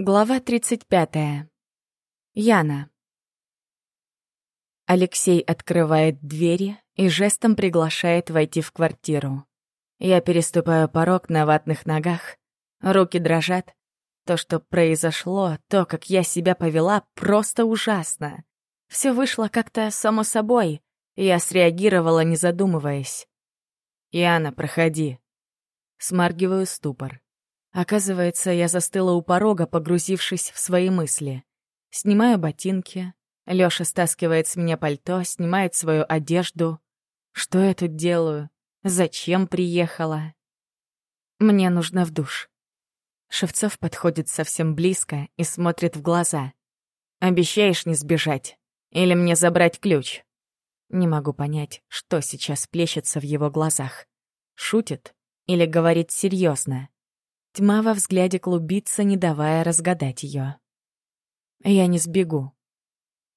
Глава 35. Яна. Алексей открывает двери и жестом приглашает войти в квартиру. Я переступаю порог на ватных ногах. Руки дрожат. То, что произошло, то, как я себя повела, просто ужасно. Все вышло как-то само собой. Я среагировала, не задумываясь. «Яна, проходи». Смаргиваю ступор. Оказывается, я застыла у порога, погрузившись в свои мысли. Снимаю ботинки. Лёша стаскивает с меня пальто, снимает свою одежду. Что я тут делаю? Зачем приехала? Мне нужно в душ. Шевцов подходит совсем близко и смотрит в глаза. «Обещаешь не сбежать? Или мне забрать ключ?» Не могу понять, что сейчас плещется в его глазах. Шутит или говорит серьезно. Тьма во взгляде клубится, не давая разгадать ее. А «Я не сбегу».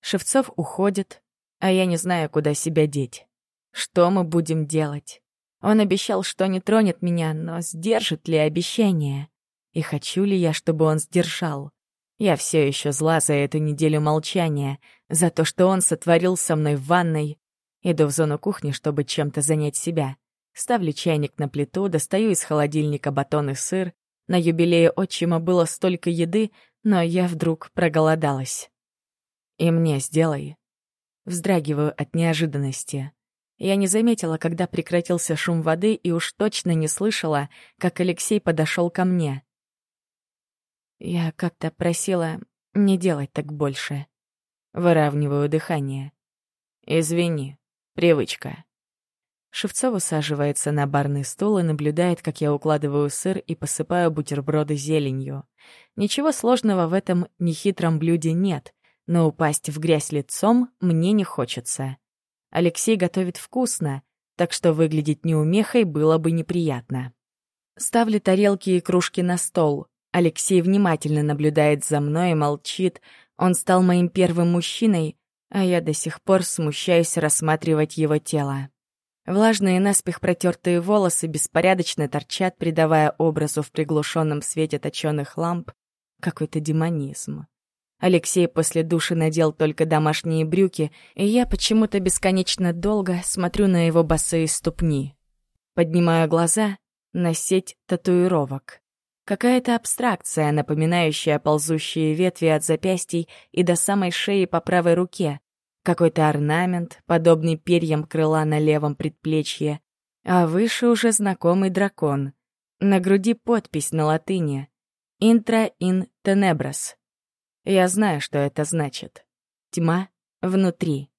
Шевцов уходит, а я не знаю, куда себя деть. Что мы будем делать? Он обещал, что не тронет меня, но сдержит ли обещание? И хочу ли я, чтобы он сдержал? Я все еще зла за эту неделю молчания, за то, что он сотворил со мной в ванной. Иду в зону кухни, чтобы чем-то занять себя. Ставлю чайник на плиту, достаю из холодильника батон и сыр. На юбилее отчима было столько еды, но я вдруг проголодалась. «И мне сделай». Вздрагиваю от неожиданности. Я не заметила, когда прекратился шум воды, и уж точно не слышала, как Алексей подошел ко мне. Я как-то просила не делать так больше. Выравниваю дыхание. «Извини, привычка». Шевцов саживается на барный стул и наблюдает, как я укладываю сыр и посыпаю бутерброды зеленью. Ничего сложного в этом нехитром блюде нет, но упасть в грязь лицом мне не хочется. Алексей готовит вкусно, так что выглядеть неумехой было бы неприятно. Ставлю тарелки и кружки на стол. Алексей внимательно наблюдает за мной и молчит. Он стал моим первым мужчиной, а я до сих пор смущаюсь рассматривать его тело. Влажные наспех протертые волосы беспорядочно торчат, придавая образу в приглушенном свете точенных ламп какой-то демонизм. Алексей после души надел только домашние брюки, и я почему-то бесконечно долго смотрю на его босые ступни. Поднимаю глаза на сеть татуировок. Какая-то абстракция, напоминающая ползущие ветви от запястий и до самой шеи по правой руке, какой-то орнамент, подобный перьям крыла на левом предплечье, а выше уже знакомый дракон. На груди подпись на латыни «Intra in tenebras». Я знаю, что это значит. Тьма внутри.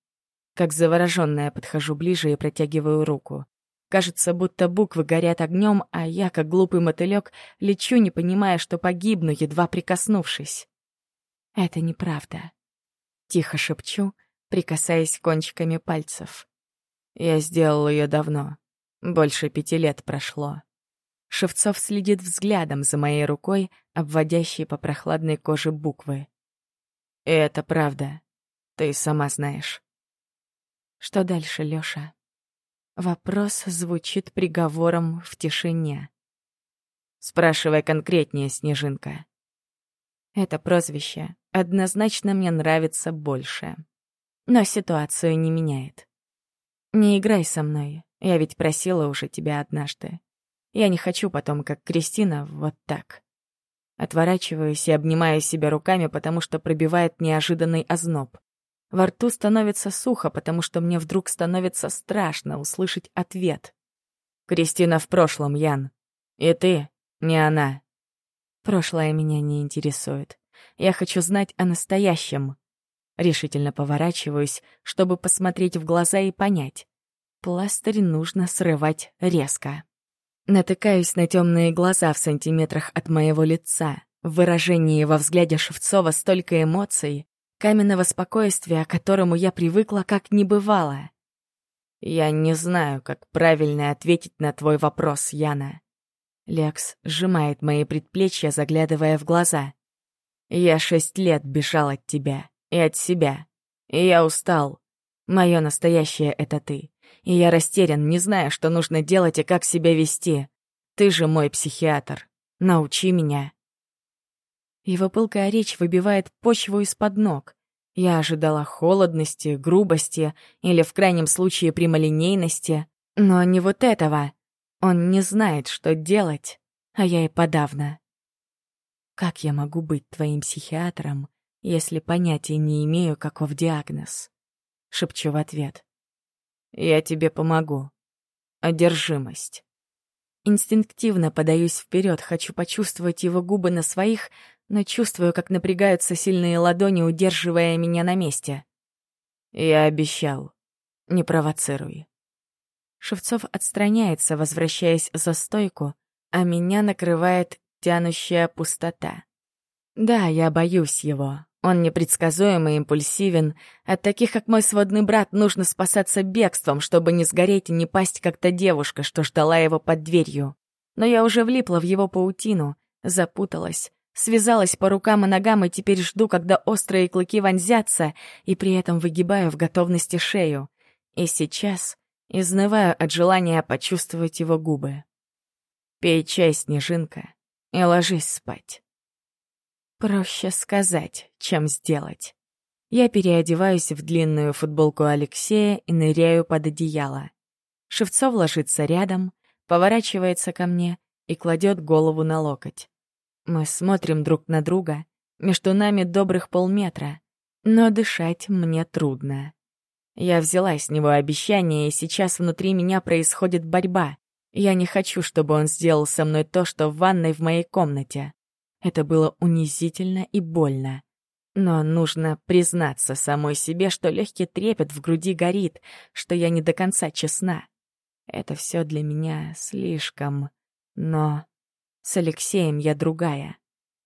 Как заворожённая подхожу ближе и протягиваю руку. Кажется, будто буквы горят огнём, а я, как глупый мотылек, лечу, не понимая, что погибну, едва прикоснувшись. «Это неправда», — тихо шепчу, прикасаясь кончиками пальцев. «Я сделал ее давно. Больше пяти лет прошло». Шевцов следит взглядом за моей рукой, обводящей по прохладной коже буквы. «И это правда. Ты сама знаешь». «Что дальше, Лёша?» Вопрос звучит приговором в тишине. «Спрашивай конкретнее, Снежинка». Это прозвище однозначно мне нравится больше но ситуацию не меняет. Не играй со мной, я ведь просила уже тебя однажды. Я не хочу потом, как Кристина, вот так. Отворачиваюсь и обнимаю себя руками, потому что пробивает неожиданный озноб. Во рту становится сухо, потому что мне вдруг становится страшно услышать ответ. «Кристина в прошлом, Ян. И ты, не она». Прошлое меня не интересует. Я хочу знать о настоящем решительно поворачиваюсь, чтобы посмотреть в глаза и понять. Пластырь нужно срывать резко. Натыкаюсь на темные глаза в сантиметрах от моего лица. В выражении во взгляде Шевцова столько эмоций, каменного спокойствия, к которому я привыкла как не бывало. «Я не знаю, как правильно ответить на твой вопрос, Яна». Лекс сжимает мои предплечья, заглядывая в глаза. «Я шесть лет бежал от тебя и от себя. И я устал. Мое настоящее — это ты. И я растерян, не зная, что нужно делать и как себя вести. Ты же мой психиатр. Научи меня». Его пылкая речь выбивает почву из-под ног. Я ожидала холодности, грубости или, в крайнем случае, прямолинейности. Но не вот этого. Он не знает, что делать, а я и подавно. Как я могу быть твоим психиатром, если понятия не имею, каков диагноз. Шепчу в ответ. Я тебе помогу. Одержимость. Инстинктивно подаюсь вперед, хочу почувствовать его губы на своих, но чувствую, как напрягаются сильные ладони, удерживая меня на месте. Я обещал. Не провоцируй. Шевцов отстраняется, возвращаясь за стойку, а меня накрывает тянущая пустота. Да, я боюсь его, он непредсказуем и импульсивен. От таких, как мой сводный брат, нужно спасаться бегством, чтобы не сгореть и не пасть, как та девушка, что ждала его под дверью. Но я уже влипла в его паутину, запуталась, связалась по рукам и ногам и теперь жду, когда острые клыки вонзятся, и при этом выгибаю в готовности шею. И сейчас изнываю от желания почувствовать его губы. «Пей чай, снежинка, и ложись спать». Проще сказать, чем сделать. Я переодеваюсь в длинную футболку Алексея и ныряю под одеяло. Шевцов ложится рядом, поворачивается ко мне и кладет голову на локоть. Мы смотрим друг на друга, между нами добрых полметра, но дышать мне трудно. Я взяла с него обещание, и сейчас внутри меня происходит борьба. Я не хочу, чтобы он сделал со мной то, что в ванной в моей комнате. Это было унизительно и больно. Но нужно признаться самой себе, что легкий трепет в груди горит, что я не до конца честна. Это все для меня слишком. Но с Алексеем я другая.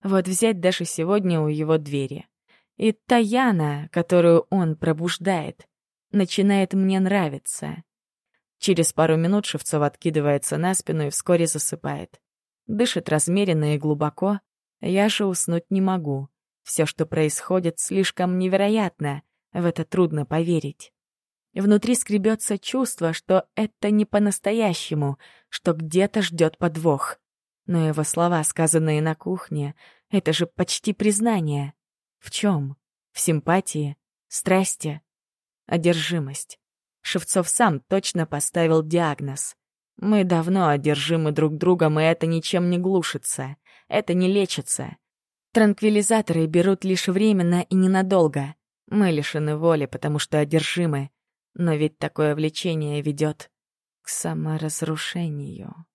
Вот взять даже сегодня у его двери. И Таяна, которую он пробуждает, начинает мне нравиться. Через пару минут Шевцов откидывается на спину и вскоре засыпает. Дышит размеренно и глубоко, я же уснуть не могу. Все, что происходит, слишком невероятно. В это трудно поверить. Внутри скребется чувство, что это не по-настоящему, что где-то ждет подвох. Но его слова, сказанные на кухне, это же почти признание. В чем? В симпатии? Страсти? Одержимость. Шевцов сам точно поставил диагноз. Мы давно одержимы друг другом, и это ничем не глушится. Это не лечится. Транквилизаторы берут лишь временно и ненадолго. Мы лишены воли, потому что одержимы. Но ведь такое влечение ведет к саморазрушению.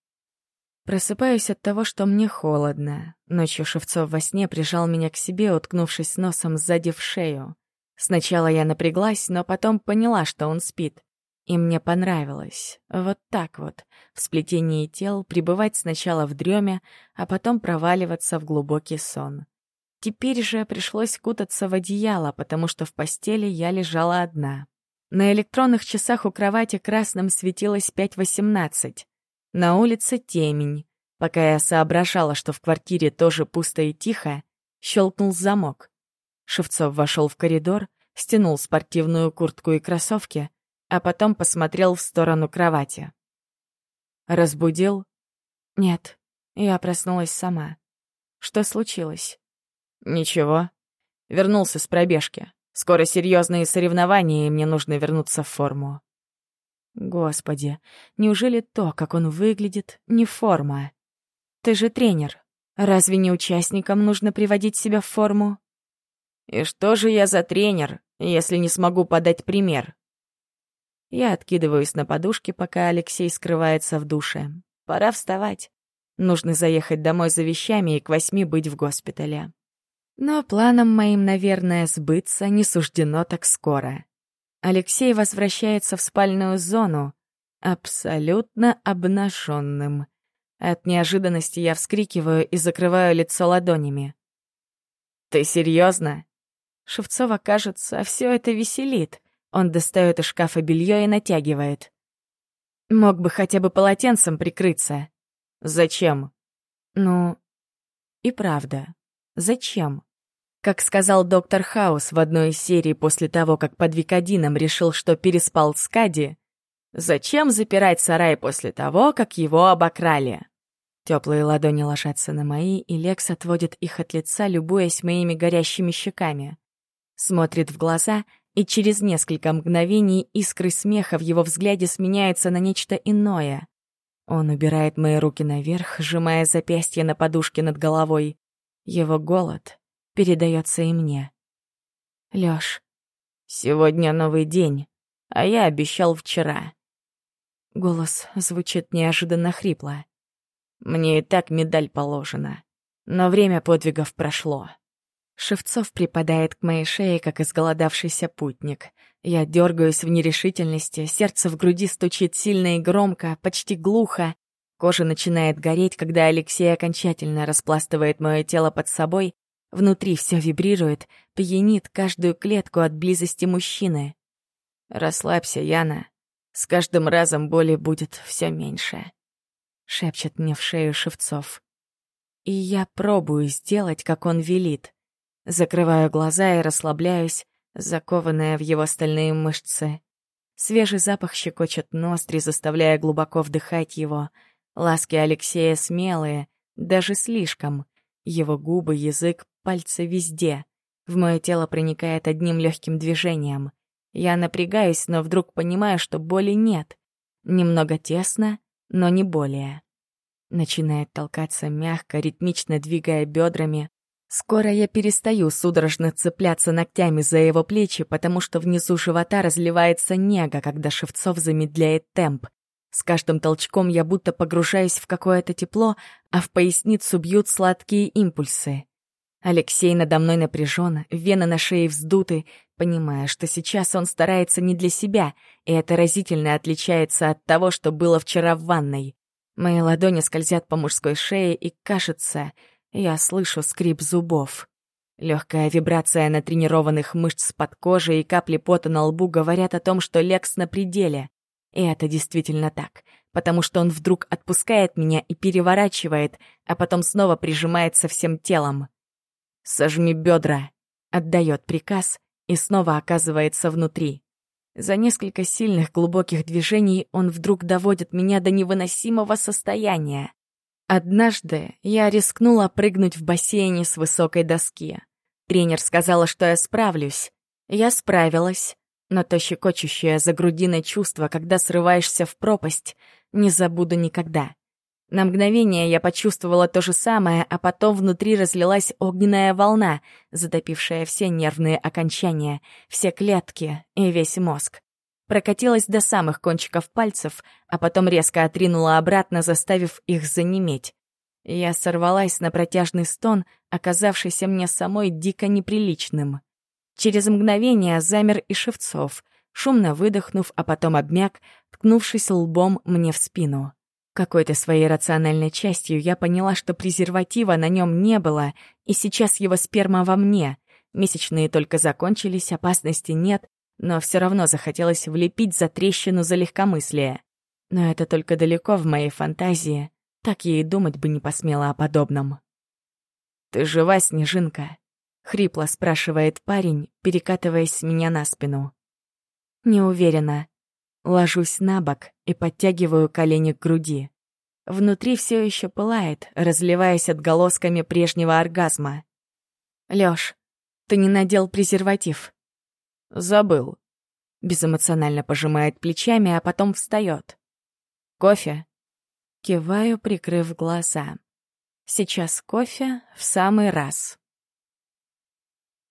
Просыпаюсь от того, что мне холодно. Ночью Шевцов во сне прижал меня к себе, уткнувшись носом сзади в шею. Сначала я напряглась, но потом поняла, что он спит. И мне понравилось. Вот так вот, в сплетении тел, пребывать сначала в дреме, а потом проваливаться в глубокий сон. Теперь же пришлось кутаться в одеяло, потому что в постели я лежала одна. На электронных часах у кровати красным светилось 5.18. На улице темень. Пока я соображала, что в квартире тоже пусто и тихо, щелкнул замок. Шевцов вошел в коридор, стянул спортивную куртку и кроссовки — а потом посмотрел в сторону кровати. «Разбудил?» «Нет, я проснулась сама. Что случилось?» «Ничего. Вернулся с пробежки. Скоро серьезные соревнования, и мне нужно вернуться в форму». «Господи, неужели то, как он выглядит, не форма? Ты же тренер. Разве не участникам нужно приводить себя в форму?» «И что же я за тренер, если не смогу подать пример?» Я откидываюсь на подушке, пока Алексей скрывается в душе. Пора вставать. Нужно заехать домой за вещами и к восьми быть в госпитале. Но планам моим, наверное, сбыться не суждено так скоро. Алексей возвращается в спальную зону, абсолютно обнаженным. От неожиданности я вскрикиваю и закрываю лицо ладонями. «Ты серьезно? Шевцова, кажется, все это веселит. Он достает из шкафа белье и натягивает. Мог бы хотя бы полотенцем прикрыться. Зачем? Ну, и правда. Зачем? Как сказал доктор Хаус в одной из серий после того, как под Викодином решил, что переспал с Кади, «Зачем запирать сарай после того, как его обокрали?» Теплые ладони ложатся на мои, и Лекс отводит их от лица, любуясь моими горящими щеками. Смотрит в глаза — и через несколько мгновений искры смеха в его взгляде сменяется на нечто иное. Он убирает мои руки наверх, сжимая запястье на подушке над головой. Его голод передается и мне. Лёш, сегодня новый день, а я обещал вчера. Голос звучит неожиданно хрипло. Мне и так медаль положена, но время подвигов прошло. Шевцов припадает к моей шее, как изголодавшийся путник. Я дергаюсь в нерешительности, сердце в груди стучит сильно и громко, почти глухо. Кожа начинает гореть, когда Алексей окончательно распластывает мое тело под собой. Внутри все вибрирует, пьянит каждую клетку от близости мужчины. «Расслабься, Яна. С каждым разом боли будет все меньше», — шепчет мне в шею Шевцов. И я пробую сделать, как он велит. Закрываю глаза и расслабляюсь, закованная в его стальные мышцы. Свежий запах щекочет ноздри, заставляя глубоко вдыхать его. Ласки Алексея смелые, даже слишком. Его губы, язык, пальцы везде. В мое тело проникает одним легким движением. Я напрягаюсь, но вдруг понимаю, что боли нет. Немного тесно, но не более. Начинает толкаться мягко, ритмично двигая бедрами, Скоро я перестаю судорожно цепляться ногтями за его плечи, потому что внизу живота разливается нега, когда Шевцов замедляет темп. С каждым толчком я будто погружаюсь в какое-то тепло, а в поясницу бьют сладкие импульсы. Алексей надо мной напряжен, вены на шее вздуты, понимая, что сейчас он старается не для себя, и это разительно отличается от того, что было вчера в ванной. Мои ладони скользят по мужской шее и кажется... — я слышу скрип зубов. Легкая вибрация натренированных мышц под кожей и капли пота на лбу говорят о том, что Лекс на пределе. И это действительно так, потому что он вдруг отпускает меня и переворачивает, а потом снова прижимается всем телом. «Сожми бедра», — отдает приказ и снова оказывается внутри. За несколько сильных глубоких движений он вдруг доводит меня до невыносимого состояния. Однажды я рискнула прыгнуть в бассейне с высокой доски. Тренер сказала, что я справлюсь. Я справилась, но то щекочущее за грудиной чувство, когда срываешься в пропасть, не забуду никогда. На мгновение я почувствовала то же самое, а потом внутри разлилась огненная волна, затопившая все нервные окончания, все клетки и весь мозг прокатилась до самых кончиков пальцев, а потом резко отринула обратно, заставив их занеметь. Я сорвалась на протяжный стон, оказавшийся мне самой дико неприличным. Через мгновение замер и Шевцов, шумно выдохнув, а потом обмяк, ткнувшись лбом мне в спину. Какой-то своей рациональной частью я поняла, что презерватива на нем не было, и сейчас его сперма во мне. Месячные только закончились, опасности нет, но все равно захотелось влепить за трещину за легкомыслие. Но это только далеко в моей фантазии, так я и думать бы не посмела о подобном. «Ты жива, Снежинка?» — хрипло спрашивает парень, перекатываясь с меня на спину. «Не уверена. Ложусь на бок и подтягиваю колени к груди. Внутри все еще пылает, разливаясь отголосками прежнего оргазма. Лёш, ты не надел презерватив. Забыл. Безэмоционально пожимает плечами, а потом встает. Кофе. Киваю, прикрыв глаза. Сейчас кофе в самый раз.